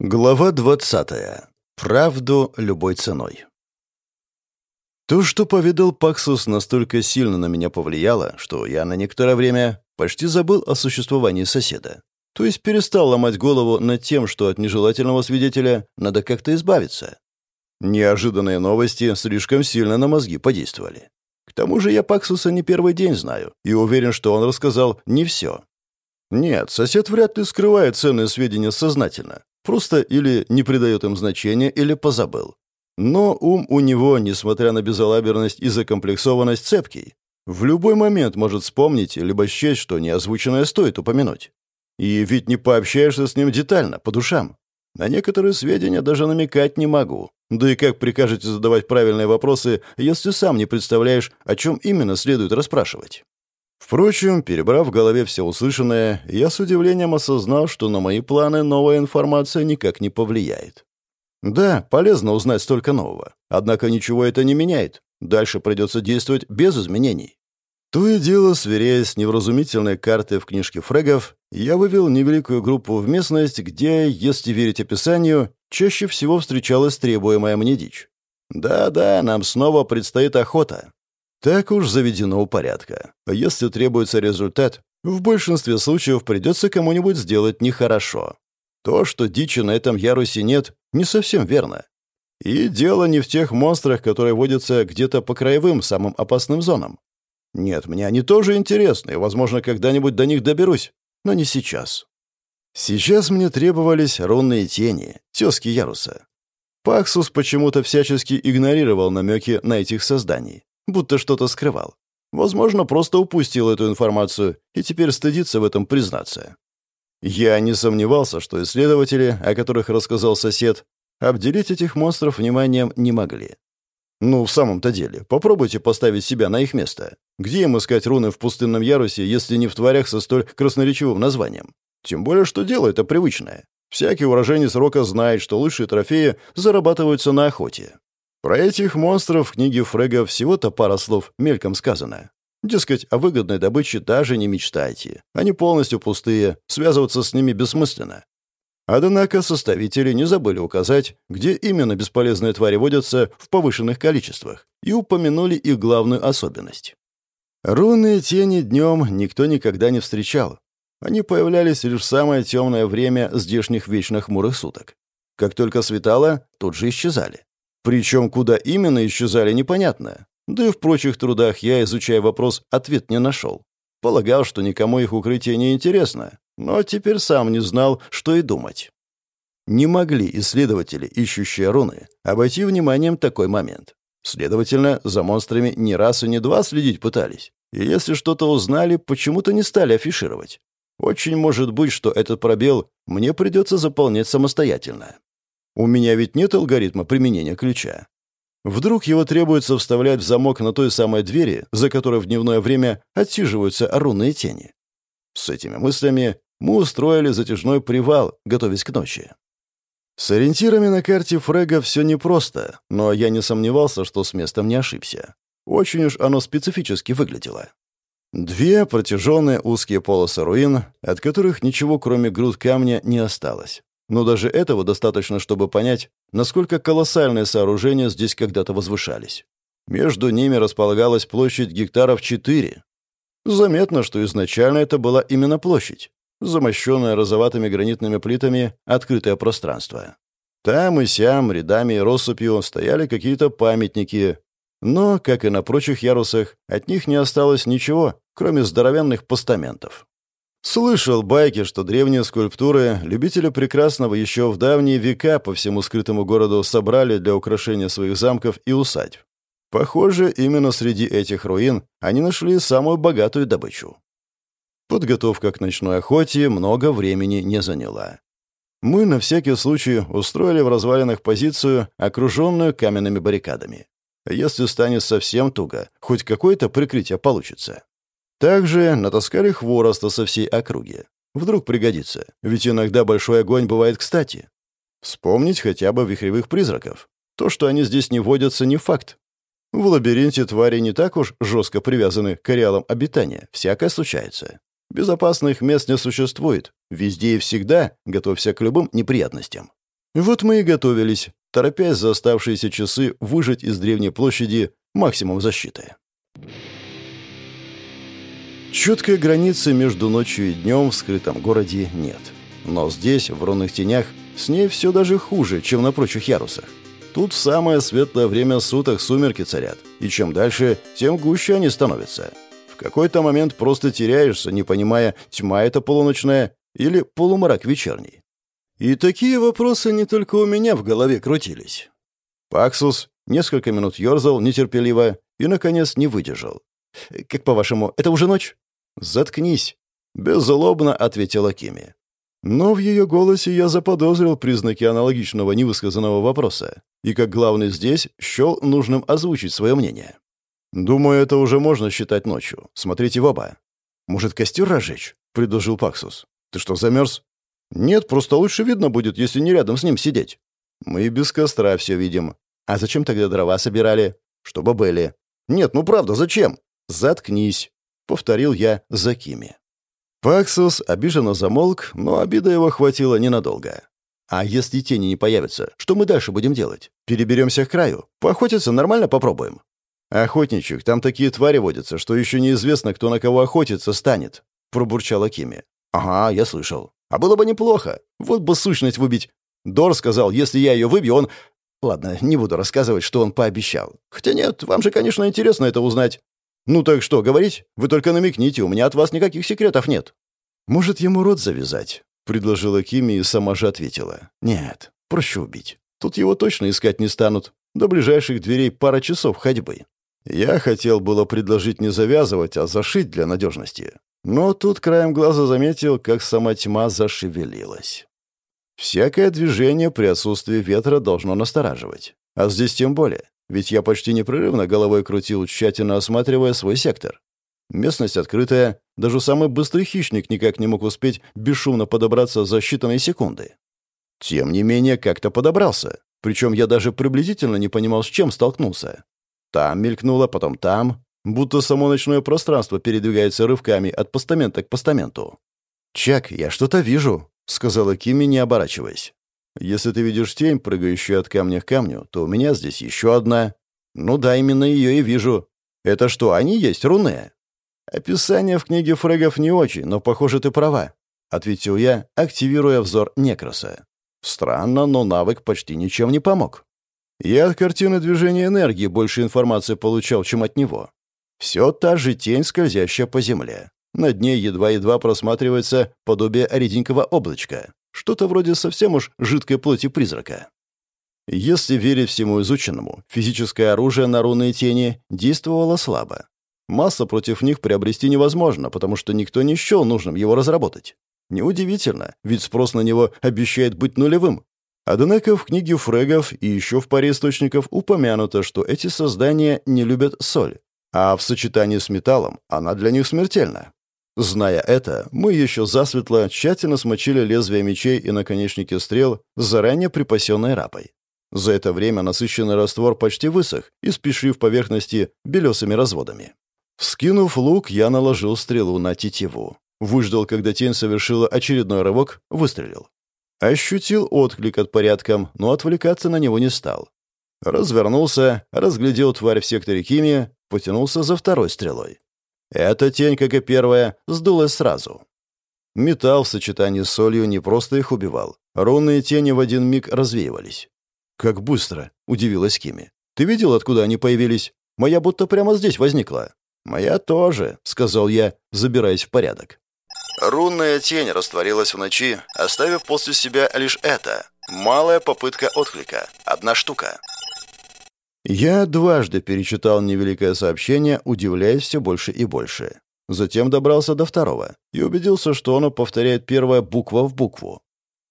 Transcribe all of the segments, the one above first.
Глава 20. Правду любой ценой. То, что поведал Паксус, настолько сильно на меня повлияло, что я на некоторое время почти забыл о существовании соседа. То есть перестал ломать голову над тем, что от нежелательного свидетеля надо как-то избавиться. Неожиданные новости слишком сильно на мозги подействовали. К тому же я Паксуса не первый день знаю и уверен, что он рассказал не все. Нет, сосед вряд ли скрывает ценные сведения сознательно. Просто или не придает им значения, или позабыл. Но ум у него, несмотря на безалаберность и закомплексованность, цепкий. В любой момент может вспомнить, либо счесть, что неозвученное стоит упомянуть. И ведь не пообщаешься с ним детально, по душам. На некоторые сведения даже намекать не могу. Да и как прикажете задавать правильные вопросы, если сам не представляешь, о чем именно следует расспрашивать? Впрочем, перебрав в голове все услышанное, я с удивлением осознал, что на мои планы новая информация никак не повлияет. Да, полезно узнать столько нового. Однако ничего это не меняет. Дальше придется действовать без изменений. То и дело, сверяясь с невразумительной картой в книжке фрегов, я вывел невеликую группу в местность, где, если верить описанию, чаще всего встречалась требуемая мне дичь. Да-да, нам снова предстоит охота. Так уж заведено у порядка. Если требуется результат, в большинстве случаев придется кому-нибудь сделать нехорошо. То, что дичи на этом ярусе нет, не совсем верно. И дело не в тех монстрах, которые водятся где-то по краевым, самым опасным зонам. Нет, мне они тоже интересны, и, возможно, когда-нибудь до них доберусь, но не сейчас. Сейчас мне требовались рунные тени, тезки яруса. Паксус почему-то всячески игнорировал намеки на этих созданий будто что-то скрывал. Возможно, просто упустил эту информацию и теперь стыдится в этом признаться. Я не сомневался, что исследователи, о которых рассказал сосед, обделить этих монстров вниманием не могли. Ну, в самом-то деле, попробуйте поставить себя на их место. Где им искать руны в пустынном ярусе, если не в тварях со столь красноречивым названием? Тем более, что дело это привычное. Всякий уроженец Рока знает, что лучшие трофеи зарабатываются на охоте. Про этих монстров в книге Фрега всего-то пара слов мельком сказано. Дескать, о выгодной добыче даже не мечтайте. Они полностью пустые, связываться с ними бессмысленно. Однако составители не забыли указать, где именно бесполезные твари водятся в повышенных количествах, и упомянули их главную особенность. Рунные тени днем никто никогда не встречал. Они появлялись лишь в самое темное время здешних вечно хмурых суток. Как только светало, тут же исчезали. Причем куда именно исчезали, непонятно. Да и в прочих трудах я, изучая вопрос, ответ не нашел. Полагал, что никому их укрытие не интересно, но теперь сам не знал, что и думать. Не могли исследователи, ищущие руны, обойти вниманием такой момент. Следовательно, за монстрами не раз и не два следить пытались. И если что-то узнали, почему-то не стали афишировать. Очень может быть, что этот пробел мне придется заполнять самостоятельно. У меня ведь нет алгоритма применения ключа. Вдруг его требуется вставлять в замок на той самой двери, за которой в дневное время отсиживаются рунные тени. С этими мыслями мы устроили затяжной привал, готовясь к ночи. С ориентирами на карте Фрега все непросто, но я не сомневался, что с местом не ошибся. Очень уж оно специфически выглядело. Две протяженные узкие полосы руин, от которых ничего кроме груд камня не осталось. Но даже этого достаточно, чтобы понять, насколько колоссальные сооружения здесь когда-то возвышались. Между ними располагалась площадь гектаров 4. Заметно, что изначально это была именно площадь, замощенная розоватыми гранитными плитами открытое пространство. Там и сям, рядами и россыпью стояли какие-то памятники, но, как и на прочих ярусах, от них не осталось ничего, кроме здоровенных постаментов. Слышал байки, что древние скульптуры любители прекрасного еще в давние века по всему скрытому городу собрали для украшения своих замков и усадьб. Похоже, именно среди этих руин они нашли самую богатую добычу. Подготовка к ночной охоте много времени не заняла. Мы на всякий случай устроили в развалинах позицию, окруженную каменными баррикадами. Если станет совсем туго, хоть какое-то прикрытие получится. Также натаскали хвороста со всей округи. Вдруг пригодится, ведь иногда большой огонь бывает кстати. Вспомнить хотя бы вихревых призраков. То, что они здесь не водятся, не факт. В лабиринте твари не так уж жестко привязаны к ареалам обитания. Всякое случается. Безопасных мест не существует. Везде и всегда готовься к любым неприятностям. Вот мы и готовились, торопясь за оставшиеся часы выжать из древней площади максимум защиты. Четкой границы между ночью и днем в скрытом городе нет. Но здесь, в рунных тенях, с ней все даже хуже, чем на прочих ярусах. Тут в самое светлое время суток сумерки царят, и чем дальше, тем гуще они становятся. В какой-то момент просто теряешься, не понимая, тьма это полуночная или полумрак вечерний. И такие вопросы не только у меня в голове крутились. Паксус несколько минут ерзал нетерпеливо и, наконец, не выдержал. «Как по-вашему, это уже ночь?» «Заткнись», — беззлобно ответила Кими. Но в ее голосе я заподозрил признаки аналогичного невысказанного вопроса, и как главный здесь счел нужным озвучить свое мнение. «Думаю, это уже можно считать ночью. Смотрите в оба». «Может, костер разжечь?» — предложил Паксус. «Ты что, замерз?» «Нет, просто лучше видно будет, если не рядом с ним сидеть». «Мы и без костра все видим. А зачем тогда дрова собирали?» «Чтобы были». «Нет, ну правда, зачем?» «Заткнись», — повторил я за Кими. Паксус обиженно замолк, но обида его хватило ненадолго. «А если тени не появятся, что мы дальше будем делать? Переберемся к краю? Поохотиться нормально попробуем?» «Охотничек, там такие твари водятся, что еще неизвестно, кто на кого охотиться станет», — пробурчала Кими. «Ага, я слышал. А было бы неплохо. Вот бы сущность выбить. Дор сказал, если я ее выбью, он... Ладно, не буду рассказывать, что он пообещал. Хотя нет, вам же, конечно, интересно это узнать. «Ну так что, говорить? Вы только намекните, у меня от вас никаких секретов нет». «Может, ему рот завязать?» — предложила Кими и сама же ответила. «Нет, проще убить. Тут его точно искать не станут. До ближайших дверей пара часов ходьбы». Я хотел было предложить не завязывать, а зашить для надежности. Но тут краем глаза заметил, как сама тьма зашевелилась. Всякое движение при отсутствии ветра должно настораживать. А здесь тем более. Ведь я почти непрерывно головой крутил, тщательно осматривая свой сектор. Местность открытая, даже самый быстрый хищник никак не мог успеть бесшумно подобраться за считанные секунды. Тем не менее, как-то подобрался. Причем я даже приблизительно не понимал, с чем столкнулся. Там мелькнуло, потом там, будто само ночное пространство передвигается рывками от постамента к постаменту. «Чак, я что-то вижу», — сказала Кими, не оборачиваясь. Если ты видишь тень, прыгающую от камня к камню, то у меня здесь еще одна. Ну да, именно ее и вижу. Это что, они есть, руны? Описание в книге фрегов не очень, но, похоже, ты права, — ответил я, активируя взор Некроса. Странно, но навык почти ничем не помог. Я от картины движения энергии больше информации получал, чем от него. Все та же тень, скользящая по земле. Над ней едва-едва просматривается подобие реденького облачка. Что-то вроде совсем уж жидкой плоти призрака. Если верить всему изученному, физическое оружие на рунные тени действовало слабо. Масса против них приобрести невозможно, потому что никто не счел нужным его разработать. Неудивительно, ведь спрос на него обещает быть нулевым. Однако в книге фрегов и еще в паре источников упомянуто, что эти создания не любят соль, а в сочетании с металлом она для них смертельна. Зная это, мы еще засветло тщательно смочили лезвия мечей и наконечники стрел заранее припасенной рапой. За это время насыщенный раствор почти высох, испешив поверхности белесыми разводами. Вскинув лук, я наложил стрелу на тетиву. Выждал, когда тень совершила очередной рывок, выстрелил. Ощутил отклик от порядком, но отвлекаться на него не стал. Развернулся, разглядел тварь в секторе химии, потянулся за второй стрелой. Эта тень, как и первая, сдулась сразу. Металл в сочетании с солью не просто их убивал. Рунные тени в один миг развеивались. «Как быстро!» — удивилась Кими. «Ты видел, откуда они появились? Моя будто прямо здесь возникла». «Моя тоже», — сказал я, забираясь в порядок. Рунная тень растворилась в ночи, оставив после себя лишь это. Малая попытка отклика. Одна штука. Я дважды перечитал невеликое сообщение, удивляясь все больше и больше. Затем добрался до второго и убедился, что оно повторяет первое буква в букву.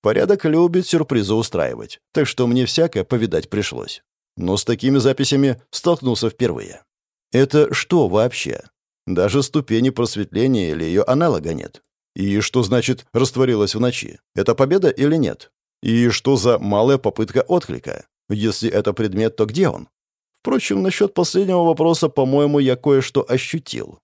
Порядок любит сюрпризы устраивать, так что мне всякое повидать пришлось. Но с такими записями столкнулся впервые. Это что вообще? Даже ступени просветления или ее аналога нет. И что значит «растворилась в ночи»? Это победа или нет? И что за малая попытка отклика? Если это предмет, то где он? Впрочем, насчет последнего вопроса, по-моему, я кое-что ощутил.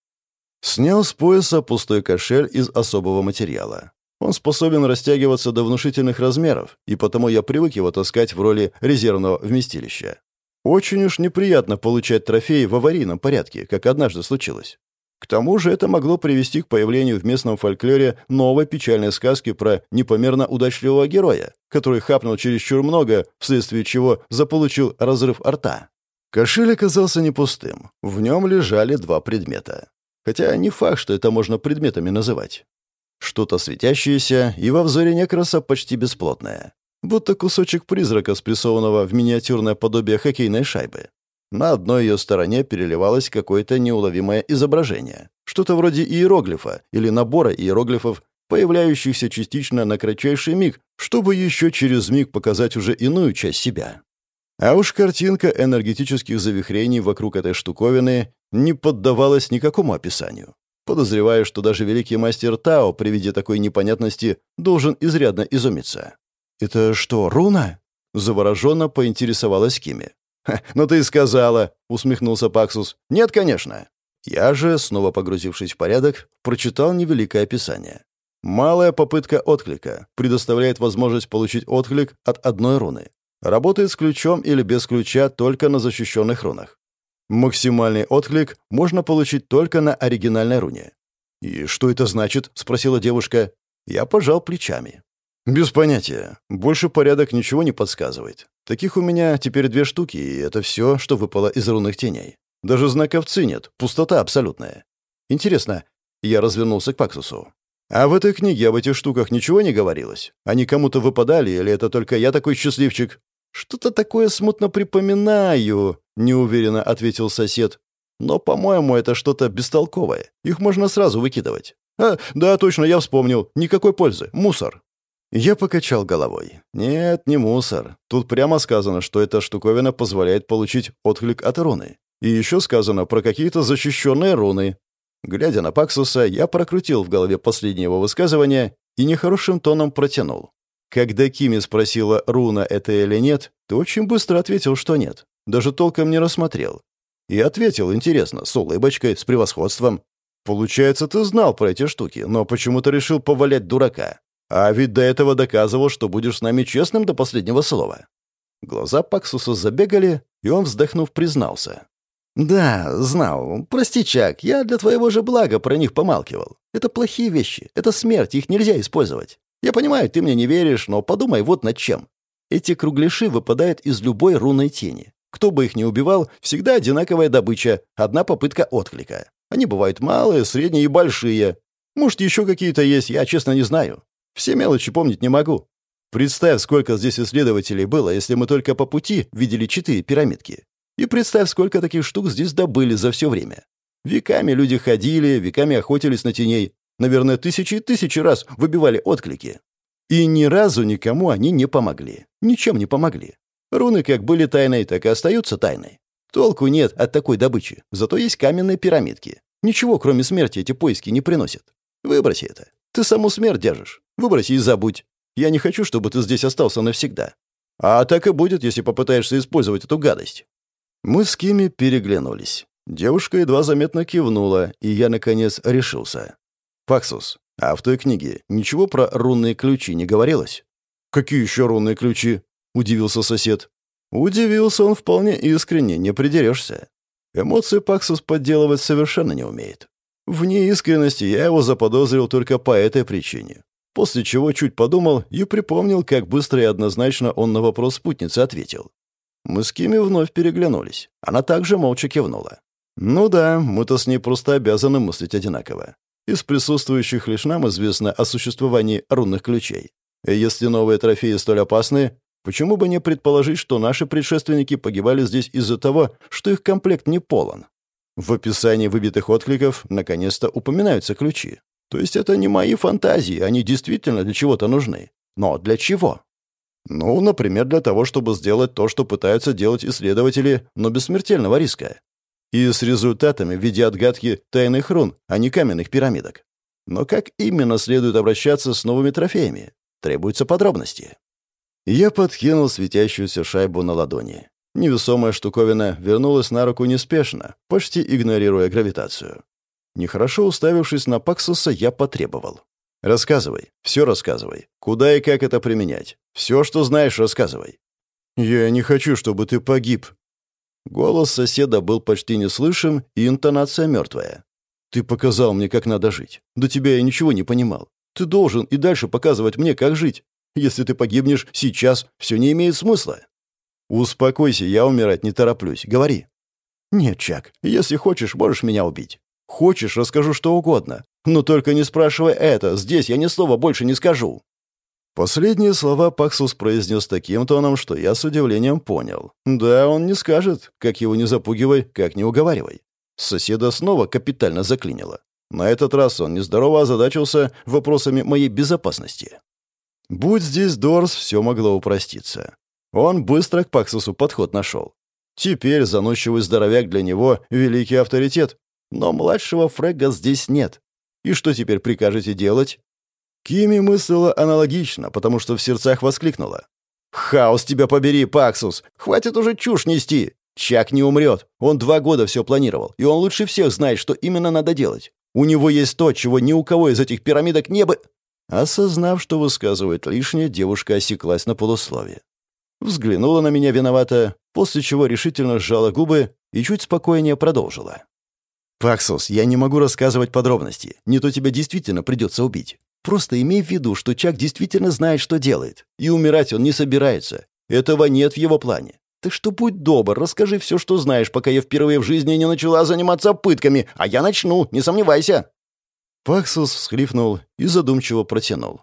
Снял с пояса пустой кошель из особого материала. Он способен растягиваться до внушительных размеров, и потому я привык его таскать в роли резервного вместилища. Очень уж неприятно получать трофеи в аварийном порядке, как однажды случилось. К тому же это могло привести к появлению в местном фольклоре новой печальной сказки про непомерно удачливого героя, который хапнул чересчур много, вследствие чего заполучил разрыв рта. Кошель оказался не пустым. В нем лежали два предмета. Хотя не факт, что это можно предметами называть. Что-то светящееся и во взоре некраса почти бесплотное будто кусочек призрака, спрессованного в миниатюрное подобие хоккейной шайбы. На одной ее стороне переливалось какое-то неуловимое изображение, что-то вроде иероглифа или набора иероглифов, появляющихся частично на кратчайший миг, чтобы еще через миг показать уже иную часть себя. А уж картинка энергетических завихрений вокруг этой штуковины не поддавалась никакому описанию. Подозреваю, что даже великий мастер Тао при виде такой непонятности должен изрядно изумиться. «Это что, руна?» — завороженно поинтересовалась Кими. «Ну ты и сказала», — усмехнулся Паксус. «Нет, конечно». Я же, снова погрузившись в порядок, прочитал невеликое описание. Малая попытка отклика предоставляет возможность получить отклик от одной руны. Работает с ключом или без ключа только на защищенных рунах. Максимальный отклик можно получить только на оригинальной руне. «И что это значит?» — спросила девушка. Я пожал плечами. «Без понятия. Больше порядок ничего не подсказывает. Таких у меня теперь две штуки, и это все, что выпало из рунных теней. Даже знаков ци нет, пустота абсолютная. Интересно, я развернулся к Паксусу. А в этой книге об этих штуках ничего не говорилось? Они кому-то выпадали, или это только я такой счастливчик? Что-то такое смутно припоминаю, неуверенно ответил сосед. Но, по-моему, это что-то бестолковое. Их можно сразу выкидывать. А, да, точно, я вспомнил. Никакой пользы. Мусор. Я покачал головой. «Нет, не мусор. Тут прямо сказано, что эта штуковина позволяет получить отклик от руны. И еще сказано про какие-то защищенные руны». Глядя на Паксуса, я прокрутил в голове последнее его высказывание и нехорошим тоном протянул. Когда Кими спросила, руна это или нет, то очень быстро ответил, что нет. Даже толком не рассмотрел. И ответил, интересно, с улыбочкой, с превосходством. «Получается, ты знал про эти штуки, но почему-то решил повалять дурака. А ведь до этого доказывал, что будешь с нами честным до последнего слова». Глаза Паксуса забегали, и он, вздохнув, признался. «Да, знал. Прости, Чак, я для твоего же блага про них помалкивал. Это плохие вещи, это смерть, их нельзя использовать. Я понимаю, ты мне не веришь, но подумай вот над чем. Эти кругляши выпадают из любой рунной тени. Кто бы их ни убивал, всегда одинаковая добыча, одна попытка отклика. Они бывают малые, средние и большие. Может, еще какие-то есть, я честно не знаю. Все мелочи помнить не могу. Представь, сколько здесь исследователей было, если мы только по пути видели четыре пирамидки. И представь, сколько таких штук здесь добыли за все время. Веками люди ходили, веками охотились на теней. Наверное, тысячи и тысячи раз выбивали отклики. И ни разу никому они не помогли. Ничем не помогли. Руны как были тайной, так и остаются тайной. Толку нет от такой добычи, зато есть каменные пирамидки. Ничего, кроме смерти, эти поиски не приносят. Выброси это. Ты саму смерть держишь. Выброси и забудь. Я не хочу, чтобы ты здесь остался навсегда. А так и будет, если попытаешься использовать эту гадость». Мы с Кими переглянулись. Девушка едва заметно кивнула, и я, наконец, решился. «Паксус, а в той книге ничего про рунные ключи не говорилось?» «Какие еще рунные ключи?» — удивился сосед. Удивился он вполне искренне, не придерешься. Эмоции Паксус подделывать совершенно не умеет. В неискренности я его заподозрил только по этой причине. После чего чуть подумал и припомнил, как быстро и однозначно он на вопрос спутницы ответил. Мы с Кими вновь переглянулись. Она также молча кивнула. «Ну да, мы-то с ней просто обязаны мыслить одинаково. Из присутствующих лишь нам известно о существовании рунных ключей. И если новые трофеи столь опасны, почему бы не предположить, что наши предшественники погибали здесь из-за того, что их комплект не полон? В описании выбитых откликов наконец-то упоминаются ключи. То есть это не мои фантазии, они действительно для чего-то нужны. Но для чего? Ну, например, для того, чтобы сделать то, что пытаются делать исследователи, но без смертельного риска. И с результатами в виде отгадки тайных рун, а не каменных пирамидок. Но как именно следует обращаться с новыми трофеями? Требуются подробности. Я подкинул светящуюся шайбу на ладони. Невесомая штуковина вернулась на руку неспешно, почти игнорируя гравитацию. Нехорошо уставившись на Паксуса, я потребовал. Рассказывай, все рассказывай. Куда и как это применять? Все, что знаешь, рассказывай. Я не хочу, чтобы ты погиб. Голос соседа был почти неслышим и интонация мертвая. Ты показал мне, как надо жить. До тебя я ничего не понимал. Ты должен и дальше показывать мне, как жить. Если ты погибнешь сейчас, все не имеет смысла. Успокойся, я умирать не тороплюсь. Говори. Нет, Чак, если хочешь, можешь меня убить. Хочешь, расскажу что угодно. Но только не спрашивай это, здесь я ни слова больше не скажу». Последние слова Паксус произнес таким тоном, что я с удивлением понял. Да, он не скажет, как его не запугивай, как не уговаривай. Соседа снова капитально заклинило. На этот раз он нездорово озадачился вопросами моей безопасности. Будь здесь Дорс, все могло упроститься. Он быстро к Паксусу подход нашел. Теперь заносчивый здоровяк для него — великий авторитет. Но младшего Фрегга здесь нет. И что теперь прикажете делать?» Кими мыслила аналогично, потому что в сердцах воскликнула. «Хаос тебя побери, Паксус! Хватит уже чушь нести! Чак не умрет. Он два года все планировал, и он лучше всех знает, что именно надо делать. У него есть то, чего ни у кого из этих пирамидок не бы...» Осознав, что высказывает лишнее, девушка осеклась на полусловие. Взглянула на меня виновато, после чего решительно сжала губы и чуть спокойнее продолжила. «Паксус, я не могу рассказывать подробности. Не то тебя действительно придется убить. Просто имей в виду, что Чак действительно знает, что делает. И умирать он не собирается. Этого нет в его плане. Так что будь добр, расскажи все, что знаешь, пока я впервые в жизни не начала заниматься пытками, а я начну, не сомневайся». Паксус всхлипнул и задумчиво протянул.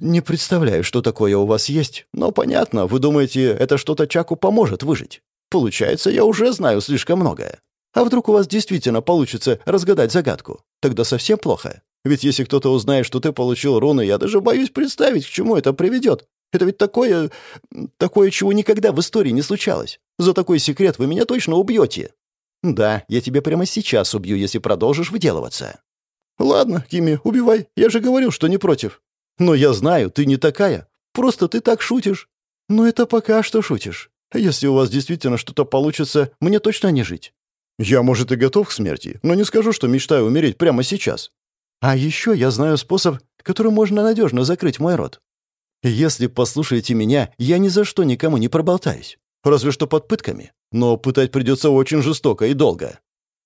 «Не представляю, что такое у вас есть, но понятно, вы думаете, это что-то Чаку поможет выжить. Получается, я уже знаю слишком многое. А вдруг у вас действительно получится разгадать загадку? Тогда совсем плохо. Ведь если кто-то узнает, что ты получил руны, я даже боюсь представить, к чему это приведет. Это ведь такое... такое, чего никогда в истории не случалось. За такой секрет вы меня точно убьете. Да, я тебя прямо сейчас убью, если продолжишь выделываться. Ладно, Кими, убивай. Я же говорил, что не против. Но я знаю, ты не такая. Просто ты так шутишь. Но это пока что шутишь. Если у вас действительно что-то получится, мне точно не жить. Я, может, и готов к смерти, но не скажу, что мечтаю умереть прямо сейчас. А еще я знаю способ, которым можно надежно закрыть мой рот. Если послушаете меня, я ни за что никому не проболтаюсь. Разве что под пытками. Но пытать придется очень жестоко и долго.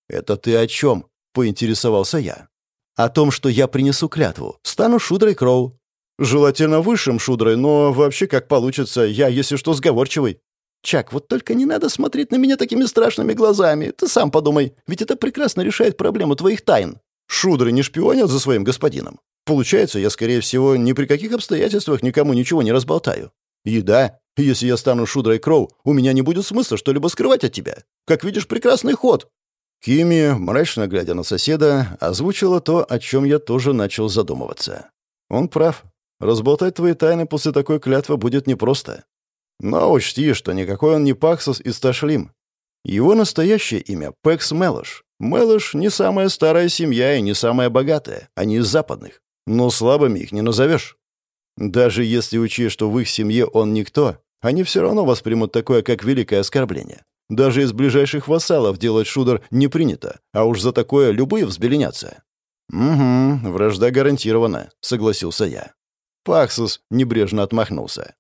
«Это ты о чем?» — поинтересовался я. «О том, что я принесу клятву. Стану Шудрой Кроу». «Желательно высшим Шудрой, но вообще как получится. Я, если что, сговорчивый. «Чак, вот только не надо смотреть на меня такими страшными глазами. Ты сам подумай, ведь это прекрасно решает проблему твоих тайн. Шудры не шпионят за своим господином. Получается, я, скорее всего, ни при каких обстоятельствах никому ничего не разболтаю. И да, если я стану Шудрой Кроу, у меня не будет смысла что-либо скрывать от тебя. Как видишь, прекрасный ход». Кими, мрачно глядя на соседа, озвучила то, о чем я тоже начал задумываться. Он прав. Разболтать твои тайны после такой клятвы будет непросто. Но учти, что никакой он не Паксус из Ташлим. Его настоящее имя — Пекс Мелош. Мелош не самая старая семья и не самая богатая, они из западных. Но слабыми их не назовешь. Даже если учесть, что в их семье он никто, они все равно воспримут такое, как великое оскорбление. Даже из ближайших вассалов делать шудер не принято, а уж за такое любые взбеленятся. «Угу, вражда гарантирована», — согласился я. Паксус небрежно отмахнулся.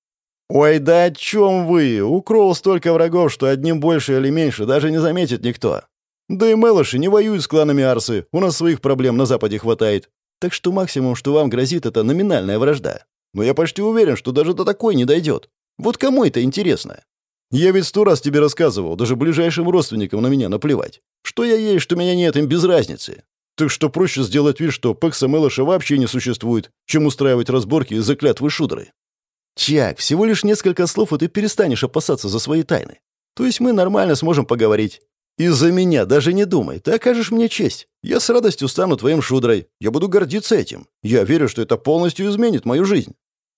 «Ой, да о чем вы? У Кроу столько врагов, что одним больше или меньше даже не заметит никто. Да и Мелоши не воюют с кланами Арсы, у нас своих проблем на Западе хватает. Так что максимум, что вам грозит, это номинальная вражда. Но я почти уверен, что даже до такой не дойдет. Вот кому это интересно? Я ведь сто раз тебе рассказывал, даже ближайшим родственникам на меня наплевать. Что я есть, что меня нет, им без разницы. Так что проще сделать вид, что Пекса Мелоша вообще не существует, чем устраивать разборки из-за клятвы шудры. «Чак, всего лишь несколько слов, и ты перестанешь опасаться за свои тайны. То есть мы нормально сможем поговорить. Из-за меня даже не думай, ты окажешь мне честь. Я с радостью стану твоим шудрой. Я буду гордиться этим. Я верю, что это полностью изменит мою жизнь».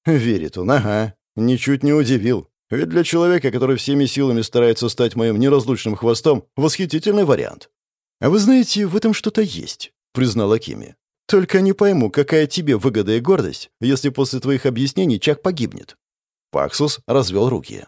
Верит он, ага. Ничуть не удивил. Ведь для человека, который всеми силами старается стать моим неразлучным хвостом, восхитительный вариант. «А вы знаете, в этом что-то есть», — признала Кими. Только не пойму, какая тебе выгода и гордость, если после твоих объяснений Чак погибнет». Паксус развел руки.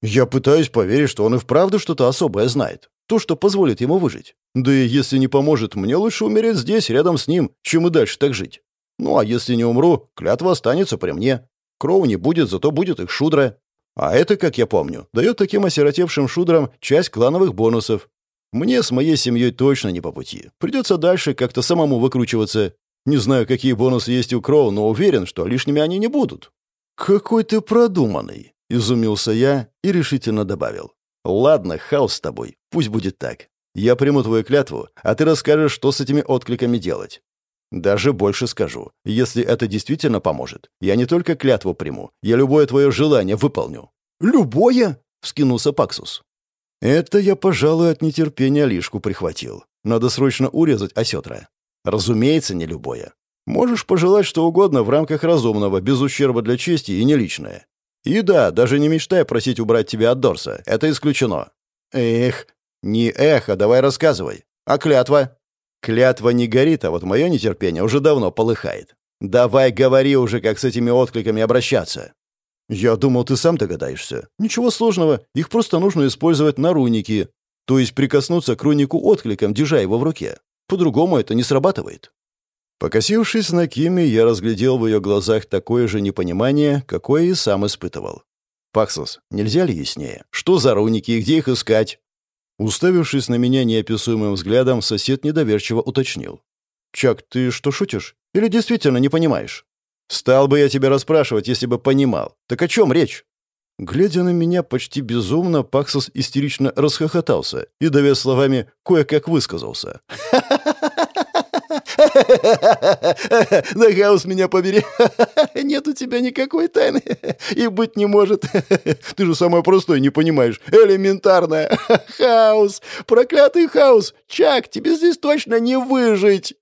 «Я пытаюсь поверить, что он и вправду что-то особое знает. То, что позволит ему выжить. Да и если не поможет, мне лучше умереть здесь, рядом с ним, чем и дальше так жить. Ну, а если не умру, клятва останется при мне. Кроу не будет, зато будет их шудра. А это, как я помню, дает таким осиротевшим шудрам часть клановых бонусов. Мне с моей семьей точно не по пути. Придется дальше как-то самому выкручиваться. Не знаю, какие бонусы есть у Кроу, но уверен, что лишними они не будут. «Какой ты продуманный!» — изумился я и решительно добавил. «Ладно, хаос с тобой. Пусть будет так. Я приму твою клятву, а ты расскажешь, что с этими откликами делать. Даже больше скажу. Если это действительно поможет, я не только клятву приму, я любое твое желание выполню». «Любое?» — вскинулся Паксус. «Это я, пожалуй, от нетерпения лишку прихватил. Надо срочно урезать осетра. Разумеется, не любое. Можешь пожелать что угодно в рамках разумного, без ущерба для чести и не личное. И да, даже не мечтай просить убрать тебя от Дорса. Это исключено. Эх, не эх, а давай рассказывай. А клятва? Клятва не горит, а вот мое нетерпение уже давно полыхает. Давай говори уже, как с этими откликами обращаться. Я думал, ты сам догадаешься. Ничего сложного, их просто нужно использовать на руники. То есть прикоснуться к рунику откликом, держа его в руке. По-другому это не срабатывает. Покосившись на Кими, я разглядел в ее глазах такое же непонимание, какое и сам испытывал. «Паксос, нельзя ли яснее? Что за руники и где их искать?» Уставившись на меня неописуемым взглядом, сосед недоверчиво уточнил. «Чак, ты что, шутишь? Или действительно не понимаешь?» «Стал бы я тебя расспрашивать, если бы понимал. Так о чем речь?» Глядя на меня почти безумно, Паксос истерично расхохотался и, давя словами, кое-как высказался. Да хаос меня побери. Нет у тебя никакой тайны. И быть не может. Ты же самое простое не понимаешь. Элементарное. Хаос. Проклятый хаос. Чак, тебе здесь точно не выжить.